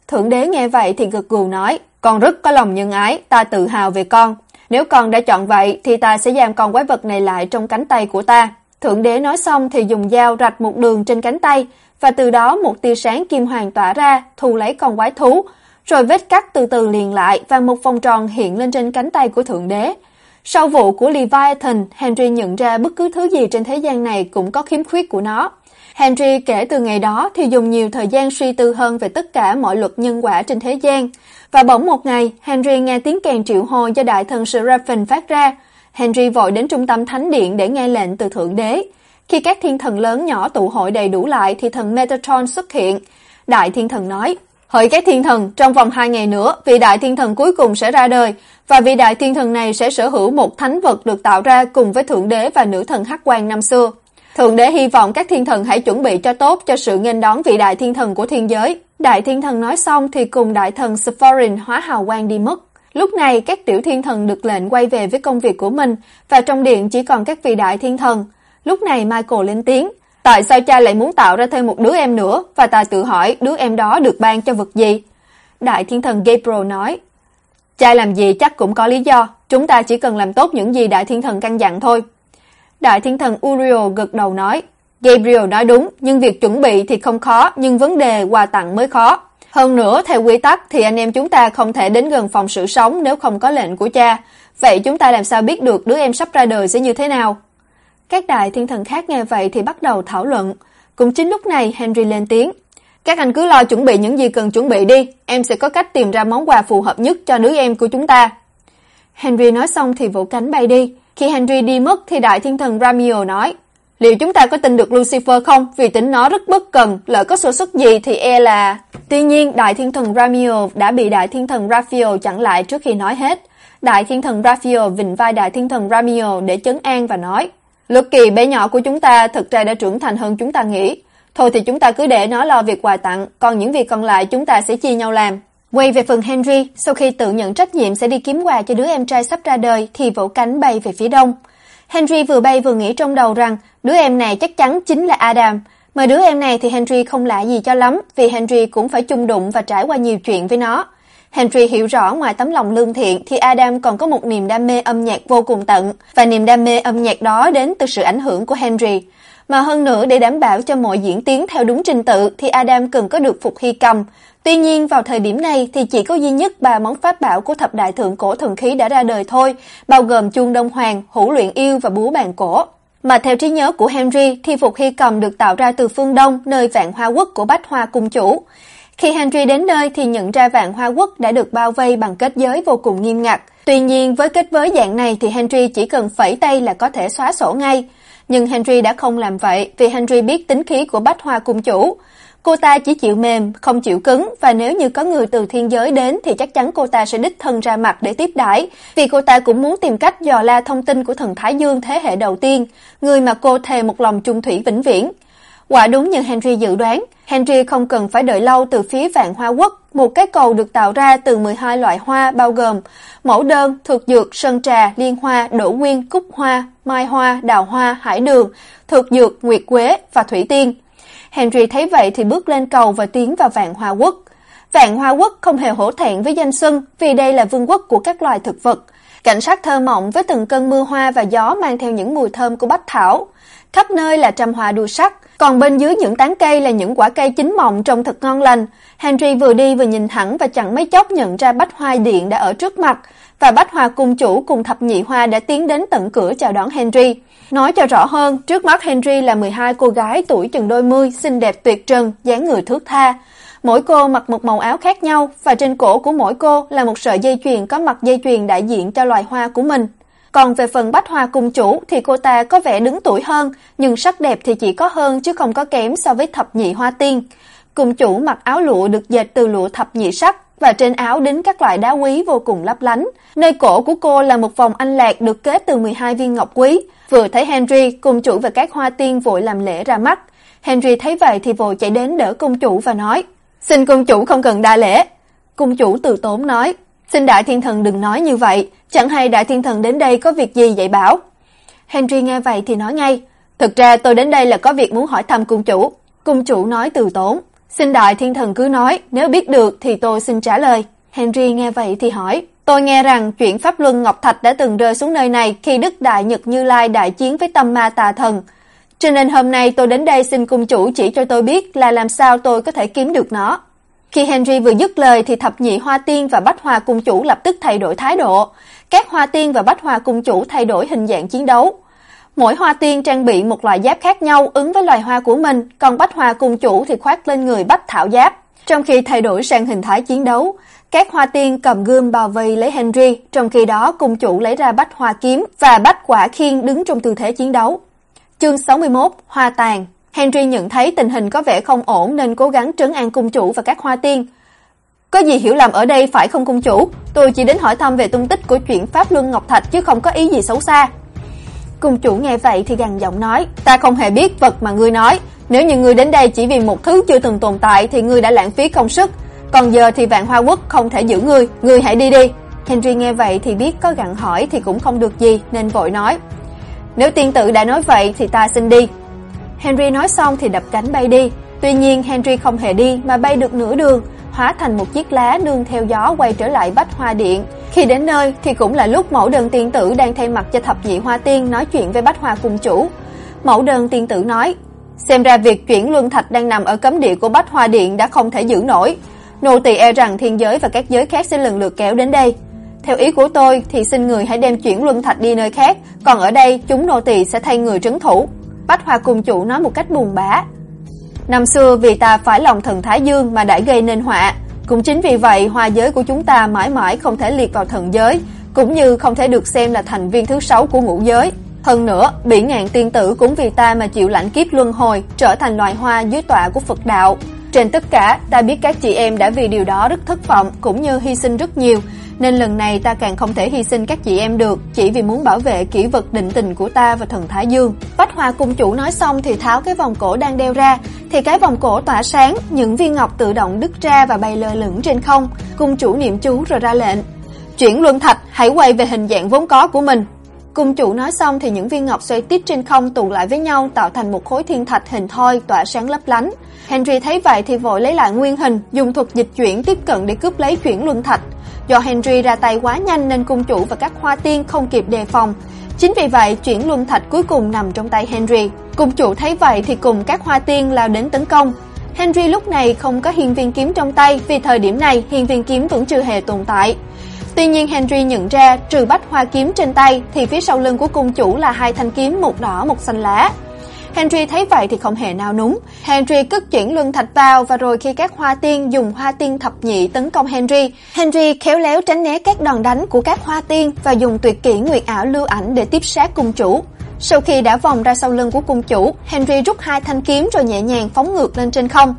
Thượng đế nghe vậy thì gật gù nói: "Con rất có lòng nhân ái, ta tự hào về con. Nếu con đã chọn vậy thì ta sẽ giam con quái vật này lại trong cánh tay của ta." Thượng đế nói xong thì dùng dao rạch một đường trên cánh tay, và từ đó một tia sáng kim hoàng tỏa ra, thu lấy con quái thú, rồi vết cắt từ từ liền lại và một vòng tròn hiện lên trên cánh tay của thượng đế. Sau vụ của Leviathan, Henry nhận ra bất cứ thứ gì trên thế gian này cũng có khiếm khuyết của nó. Henry kể từ ngày đó thì dùng nhiều thời gian suy tư hơn về tất cả mọi luật nhân quả trên thế gian. Và bỗng một ngày, Henry nghe tiếng kèn triệu hồi do đại thần Seraphim phát ra. Henry vội đến trung tâm thánh điện để nghe lệnh từ thượng đế. Khi các thiên thần lớn nhỏ tụ hội đầy đủ lại thì thần Metatron xuất hiện. Đại thiên thần nói: "Hỡi các thiên thần, trong vòng hai ngày nữa, vị đại thiên thần cuối cùng sẽ ra đời, và vị đại thiên thần này sẽ sở hữu một thánh vật được tạo ra cùng với thượng đế và nữ thần Hắc Quan năm xưa. Thượng đế hy vọng các thiên thần hãy chuẩn bị cho tốt cho sự nghênh đón vị đại thiên thần của thiên giới." Đại thiên thần nói xong thì cùng đại thần Sephorin hóa hào quang đi mất. Lúc này các tiểu thiên thần được lệnh quay về với công việc của mình và trong điện chỉ còn các vị đại thiên thần. Lúc này Michael lên tiếng, tại sao cha lại muốn tạo ra thêm một đứa em nữa và ta tự hỏi đứa em đó được ban cho vật gì? Đại thiên thần Gabriel nói, cha làm gì chắc cũng có lý do, chúng ta chỉ cần làm tốt những gì đại thiên thần căn dặn thôi. Đại thiên thần Uriel gật đầu nói, Gabriel nói đúng, nhưng việc chuẩn bị thì không khó, nhưng vấn đề quà tặng mới khó. Hơn nữa, theo quy tắc thì anh em chúng ta không thể đến gần phòng sự sống nếu không có lệnh của cha. Vậy chúng ta làm sao biết được đứa em sắp ra đời sẽ như thế nào? Các đại thiên thần khác nghe vậy thì bắt đầu thảo luận. Cũng chính lúc này Henry lên tiếng. Các anh cứ lo chuẩn bị những gì cần chuẩn bị đi, em sẽ có cách tìm ra món quà phù hợp nhất cho đứa em của chúng ta. Henry nói xong thì vỗ cánh bay đi. Khi Henry đi mất thì đại thiên thần Ramio nói, liệu chúng ta có tin được Lucifer không? Vì tính nó rất bất cần, lỡ có sơ suất gì thì e là... Tuy nhiên, đại thiên thần Ramio đã bị đại thiên thần Raphael chặn lại trước khi nói hết. Đại thiên thần Raphael vịnh vai đại thiên thần Ramio để chấn an và nói, Lucky bé nhỏ của chúng ta thực ra đã trưởng thành hơn chúng ta nghĩ. Thôi thì chúng ta cứ để nó lo việc quà tặng, còn những việc còn lại chúng ta sẽ chia nhau làm. Quay về phần Henry, sau khi tự nhận trách nhiệm sẽ đi kiếm quà cho đứa em trai sắp ra đời thì vỗ cánh bay về phía đông. Henry vừa bay vừa nghĩ trong đầu rằng đứa em này chắc chắn chính là Adam. Mà đứa em này thì Henry không lạ gì cho lắm vì Henry cũng phải chung đụng và trải qua nhiều chuyện với nó. Henry hiểu rõ ngoài tấm lòng lương thiện thì Adam còn có một niềm đam mê âm nhạc vô cùng tận và niềm đam mê âm nhạc đó đến từ sự ảnh hưởng của Henry. Mà hơn nữa để đảm bảo cho mọi diễn tiến theo đúng trình tự thì Adam cần có được phục hy cầm. Tuy nhiên vào thời điểm này thì chỉ có duy nhất ba món pháp bảo của thập đại thượng cổ thần khí đã ra đời thôi, bao gồm chuông đông hoàng, hũ luyện yêu và búa bàn cổ. Mà theo trí nhớ của Henry thì phục hy cầm được tạo ra từ phương Đông, nơi vạn hoa quốc của Bách Hoa cung chủ. Khi Henry đến nơi thì nhận ra vạn hoa quốc đã được bao vây bằng kết giới vô cùng nghiêm ngặt. Tuy nhiên với kết giới dạng này thì Henry chỉ cần phẩy tay là có thể xóa sổ ngay. Nhưng Henry đã không làm vậy vì Henry biết tính khí của Bách Hoa cung chủ. Cô ta chỉ chịu mềm, không chịu cứng và nếu như có người từ thiên giới đến thì chắc chắn cô ta sẽ đích thân ra mặt để tiếp đãi, vì cô ta cũng muốn tìm cách dò la thông tin của thần Thái Dương thế hệ đầu tiên, người mà cô thề một lòng chung thủy vĩnh viễn. Quả đúng như Henry dự đoán, Henry không cần phải đợi lâu từ phía Vạn Hoa Quốc, một cái cầu được tạo ra từ 12 loại hoa bao gồm mẫu đơn, thực dược, sơn trà, liên hoa, đỗ nguyên, cúc hoa, mai hoa, đào hoa, hải đường, thực dược, nguyệt quế và thủy tiên. Henry thấy vậy thì bước lên cầu và tiến vào Vạn Hoa Quốc. Vạn Hoa Quốc không hề hổ thẹn với danh xưng vì đây là vương quốc của các loài thực vật. Cảnh sát thơ mộng với từng cơn mưa hoa và gió mang theo những mùi thơm của bách thảo. Khắp nơi là trăm hoa đua sắc, còn bên dưới những tán cây là những quả cây chín mọng trông thật ngon lành. Henry vừa đi vừa nhìn thẳng và chẳng mấy chốc nhận ra bách hoa điện đã ở trước mặt, và bách hoa cung chủ cùng thập nhị hoa đã tiến đến tận cửa chào đón Henry. Nói cho rõ hơn, trước mắt Henry là 12 cô gái tuổi chừng đôi mươi, xinh đẹp tuyệt trần, dáng người thước tha. Mỗi cô mặc một màu áo khác nhau và trên cổ của mỗi cô là một sợi dây chuyền có mặt dây chuyền đại diện cho loài hoa của mình. Còn về phần Bách Hoa cung chủ thì cô ta có vẻ đứng tuổi hơn, nhưng sắc đẹp thì chỉ có hơn chứ không có kém so với thập nhị hoa tiên. Cung chủ mặc áo lụa được dệt từ lụa thập nhị sắc và trên áo đính các loại đá quý vô cùng lấp lánh. Nơi cổ của cô là một vòng anh lạc được kết từ 12 viên ngọc quý. Vừa thấy Henry, cung chủ và các hoa tiên vội làm lễ ra mắt. Henry thấy vậy thì vội chạy đến đỡ cung chủ và nói: "Xin cung chủ không cần đa lễ." Cung chủ từ tốn nói: "Xin đại thiên thần đừng nói như vậy, chẳng hay đại thiên thần đến đây có việc gì vậy bảo?" Henry nghe vậy thì nói ngay: "Thực ra tôi đến đây là có việc muốn hỏi thăm cung chủ." Cung chủ nói từ tốn: "Xin đại thiên thần cứ nói, nếu biết được thì tôi xin trả lời." Henry nghe vậy thì hỏi: Tôi nghe rằng chuyện Pháp Luân Ngọc Thạch đã từng rơi xuống nơi này khi Đức Đại Nhật Như Lai đại chiến với tâm ma tà thần. Cho nên hôm nay tôi đến đây xin cung chủ chỉ cho tôi biết là làm sao tôi có thể kiếm được nó. Khi Henry vừa dứt lời thì thập nhị hoa tiên và bách hoa cung chủ lập tức thay đổi thái độ. Các hoa tiên và bách hoa cung chủ thay đổi hình dạng chiến đấu. Mỗi hoa tiên trang bị một loại giáp khác nhau ứng với loài hoa của mình, còn bách hoa cung chủ thì khoác lên người bách thảo giáp. Trong khi thay đổi sang hình thái chiến đấu, các hoa tiên cầm gươm bao vây lấy Henry, trong khi đó cung chủ lấy ra bách hoa kiếm và bách quả khiên đứng trong tư thế chiến đấu. Chương 61: Hoa tàn. Henry nhận thấy tình hình có vẻ không ổn nên cố gắng trấn an cung chủ và các hoa tiên. Có gì hiểu lầm ở đây phải không cung chủ? Tôi chỉ đến hỏi thăm về tung tích của chuyện Pháp Luân Ngọc Thạch chứ không có ý gì xấu xa. Cung chủ nghe vậy thì gằn giọng nói, ta không hề biết vật mà ngươi nói, nếu như ngươi đến đây chỉ vì một thứ chưa từng tồn tại thì ngươi đã lãng phí công sức, còn giờ thì Vạn Hoa Quốc không thể giữ ngươi, ngươi hãy đi đi." Henry nghe vậy thì biết có gặng hỏi thì cũng không được gì nên vội nói: "Nếu tiên tử đã nói vậy thì ta xin đi." Henry nói xong thì đập cánh bay đi, tuy nhiên Henry không hề đi mà bay được nửa đường, hóa thành một chiếc lá nương theo gió quay trở lại Bách Hoa Điện. Khi đến nơi thì cũng là lúc mẫu đơn tiên tử đang thay mặt cho thập nhị hoa tiên nói chuyện với Bách Hoa cung chủ. Mẫu đơn tiên tử nói: Xem ra việc chuyển luân thạch đang nằm ở cấm địa của Bách Hoa Điện đã không thể giữ nổi. Nô tỳ e rằng thiên giới và các giới khác sẽ lần lượt kéo đến đây. Theo ý của tôi thì xin người hãy đem chuyển luân thạch đi nơi khác, còn ở đây chúng nô tỳ sẽ thay người trấn thủ." Bách Hoa cung chủ nói một cách buồn bã. Năm xưa vì ta phải lòng thần Thái Dương mà đã gây nên họa, cũng chính vì vậy hoa giới của chúng ta mãi mãi không thể liệt vào thần giới, cũng như không thể được xem là thành viên thứ sáu của ngũ giới. Hơn nữa, Bỉ Ngạn tiên tử cũng vì ta mà chịu lãnh kiếp luân hồi, trở thành loài hoa dưới tọa của Phật đạo. Trên tất cả, ta biết các chị em đã vì điều đó rất thất vọng cũng như hy sinh rất nhiều, nên lần này ta càng không thể hy sinh các chị em được, chỉ vì muốn bảo vệ kỷ vật định tình của ta và thần Thái Dương. Bách Hoa cung chủ nói xong thì tháo cái vòng cổ đang đeo ra, thì cái vòng cổ tỏa sáng, những viên ngọc tự động đứt ra và bay lơ lửng trên không. Cung chủ niệm chú rồi ra lệnh: "Chuyển luân thạch, hãy quay về hình dạng vốn có của mình." Cung chủ nói xong thì những viên ngọc xoay tiếp trên không tụ lại với nhau tạo thành một khối thiên thạch hình thoi tỏa sáng lấp lánh. Henry thấy vậy thì vội lấy lại nguyên hình, dùng thuật dịch chuyển tiếp cận để cướp lấy chuyển luân thạch. Do Henry ra tay quá nhanh nên cung chủ và các hoa tiên không kịp đề phòng. Chính vì vậy, chuyển luân thạch cuối cùng nằm trong tay Henry. Cung chủ thấy vậy thì cùng các hoa tiên lao đến tấn công. Henry lúc này không có hiên viên kiếm trong tay, vì thời điểm này hiên viên kiếm vẫn chưa hề tồn tại. Tuy nhiên Henry nhận ra, trừ bách hoa kiếm trên tay thì phía sau lưng của cung chủ là hai thanh kiếm một đỏ một xanh lá. Henry thấy vậy thì không hề nao núng. Henry cất chuyển luân thạch vào và rồi khi các hoa tiên dùng hoa tiên thập nhị tấn công Henry, Henry khéo léo tránh né các đòn đánh của các hoa tiên và dùng tuyệt kỹ nguyệt ảo lưu ảnh để tiếp sát cung chủ. Sau khi đã vòng ra sau lưng của cung chủ, Henry rút hai thanh kiếm rồi nhẹ nhàng phóng ngược lên trên không.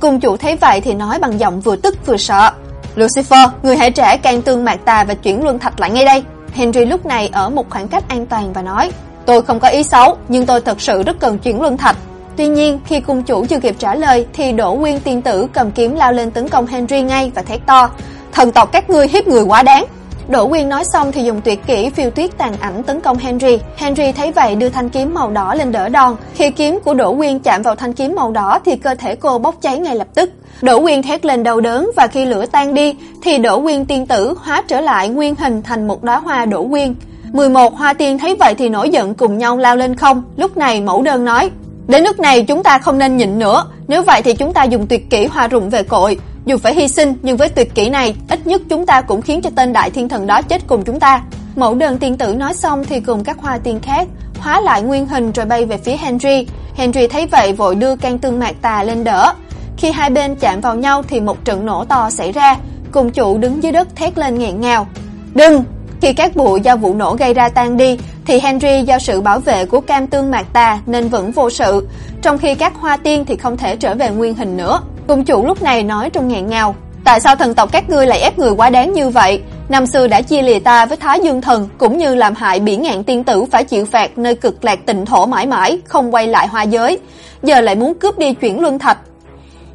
Cung chủ thấy vậy thì nói bằng giọng vừa tức vừa sợ: "Lucifer, người hãy trả can tương mạc tà và chuyển luân thạch lại ngay đây." Henry lúc này ở một khoảng cách an toàn và nói: Tôi không có ý xấu, nhưng tôi thật sự rất cần chuyển luân thạch. Tuy nhiên, khi cung chủ chưa kịp trả lời thì Đỗ Nguyên tiên tử cầm kiếm lao lên tấn công Henry ngay và thét to: "Thần tộc các ngươi hiếp người quá đáng!" Đỗ Nguyên nói xong thì dùng tuyệt kỹ phiêu tuyết tàn ảnh tấn công Henry. Henry thấy vậy đưa thanh kiếm màu đỏ lên đỡ đòn. Khi kiếm của Đỗ Nguyên chạm vào thanh kiếm màu đỏ thì cơ thể cô bốc cháy ngay lập tức. Đỗ Nguyên thét lên đau đớn và khi lửa tan đi thì Đỗ Nguyên tiên tử hóa trở lại nguyên hình thành một đóa hoa Đỗ Nguyên. 11 hoa tiên thấy vậy thì nổi giận cùng nhau lao lên không. Lúc này mẫu đơn nói: "Đến lúc này chúng ta không nên nhịn nữa, nếu vậy thì chúng ta dùng tuyệt kỹ hoa rụng về cội, dù phải hy sinh nhưng với tuyệt kỹ này, ít nhất chúng ta cũng khiến cho tên đại thiên thần đó chết cùng chúng ta." Mẫu đơn tiên tử nói xong thì cùng các hoa tiên khác hóa lại nguyên hình rồi bay về phía Henry. Henry thấy vậy vội đưa can tương mạc tà lên đỡ. Khi hai bên chạm vào nhau thì một trận nổ to xảy ra, cùng chủ đứng dưới đất thét lên nghẹn ngào. "Đừng, khi các bụi do vụ nổ gây ra tan đi, thì Henry do sự bảo vệ của Cam Tương Mạc Tà nên vẫn vô sự, trong khi các hoa tiên thì không thể trở về nguyên hình nữa. Cung chủ lúc này nói trong nghẹn ngào, tại sao thần tộc các ngươi lại ép người quá đáng như vậy? Năm xưa đã chia lìa ta với Thái Dương thần, cũng như làm hại bỉ ngạn tiên tử phải chịu phạt nơi cực lạc tịnh thổ mãi mãi, không quay lại hoa giới, giờ lại muốn cướp đi chuyển luân thạch.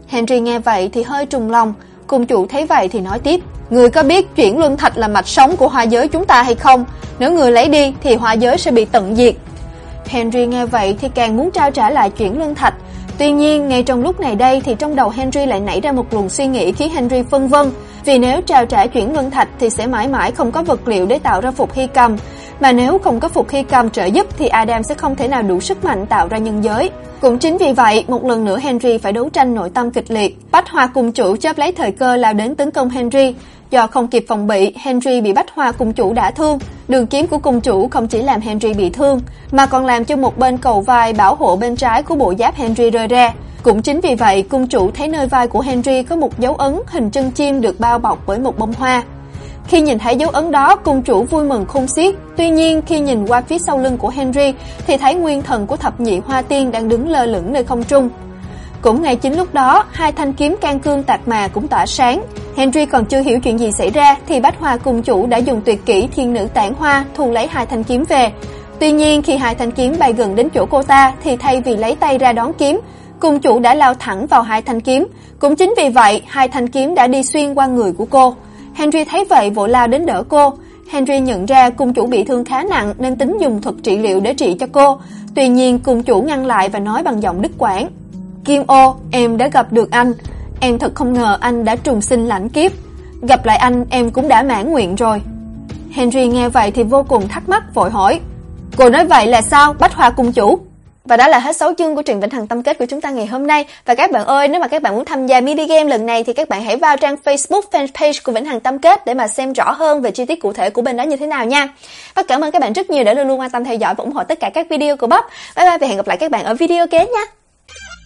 Henry nghe vậy thì hơi trùng lòng, cung chủ thấy vậy thì nói tiếp, Người có biết chuyển luân thạch là mạch sống của hoa giới chúng ta hay không? Nếu người lấy đi thì hoa giới sẽ bị tận diệt. Henry nghe vậy thì càng muốn trao trả lại chuyển luân thạch. Tuy nhiên, ngay trong lúc này đây thì trong đầu Henry lại nảy ra một luồng suy nghĩ khiến Henry phân vân, vì nếu trao trả chuyển ngân thạch thì sẽ mãi mãi không có vật liệu để tạo ra phục hy cầm, mà nếu không có phục hy cầm trợ giúp thì Adam sẽ không thể nào đủ sức mạnh tạo ra nhân giới. Cũng chính vì vậy, một lần nữa Henry phải đấu tranh nội tâm kịch liệt. Bách Hoa cùng chủ chớp lấy thời cơ lao đến tấn công Henry, Do không kịp phòng bị, Henry bị Bách Hoa cung chủ đả thương. Đường kiếm của cung chủ không chỉ làm Henry bị thương, mà còn làm cho một bên cầu vai bảo hộ bên trái của bộ giáp Henry rơi ra. Cũng chính vì vậy, cung chủ thấy nơi vai của Henry có một dấu ấn hình chân chim được bao bọc bởi một bông hoa. Khi nhìn thấy dấu ấn đó, cung chủ vui mừng khôn xiết. Tuy nhiên, khi nhìn qua phía sau lưng của Henry thì thấy nguyên thần của thập nhị hoa tiên đang đứng lơ lửng nơi không trung. Cũng ngay chính lúc đó, hai thanh kiếm can cương tạc mà cũng tỏa sáng. Henry còn chưa hiểu chuyện gì xảy ra thì Bách Hoa cùng chủ đã dùng tuyệt kỹ Thiên nữ tản hoa thu lấy hai thanh kiếm về. Tuy nhiên khi hai thanh kiếm bay gần đến chỗ cô ta thì thay vì lấy tay ra đón kiếm, cung chủ đã lao thẳng vào hai thanh kiếm. Cũng chính vì vậy, hai thanh kiếm đã đi xuyên qua người của cô. Henry thấy vậy vội lao đến đỡ cô. Henry nhận ra cung chủ bị thương khá nặng nên tính dùng thuật trị liệu để trị cho cô. Tuy nhiên cung chủ ngăn lại và nói bằng giọng đứt quãng. Kim ô, em đã gặp được anh. Em thật không ngờ anh đã trùng sinh lãnh kiếp. Gặp lại anh em cũng đã mãn nguyện rồi. Henry nghe vậy thì vô cùng thắc mắc vội hỏi. Cô nói vậy là sao, Bách Hoa cung chủ? Và đó là hết 6 chương của truyện Vĩnh Hằng Tâm Kết của chúng ta ngày hôm nay. Và các bạn ơi, nếu mà các bạn muốn tham gia mini game lần này thì các bạn hãy vào trang Facebook fanpage của Vĩnh Hằng Tâm Kết để mà xem rõ hơn về chi tiết cụ thể của bên đó như thế nào nha. Và cảm ơn các bạn rất nhiều đã luôn luôn quan tâm theo dõi và ủng hộ tất cả các video của Bắp. Bye bye và hẹn gặp lại các bạn ở video kế nha.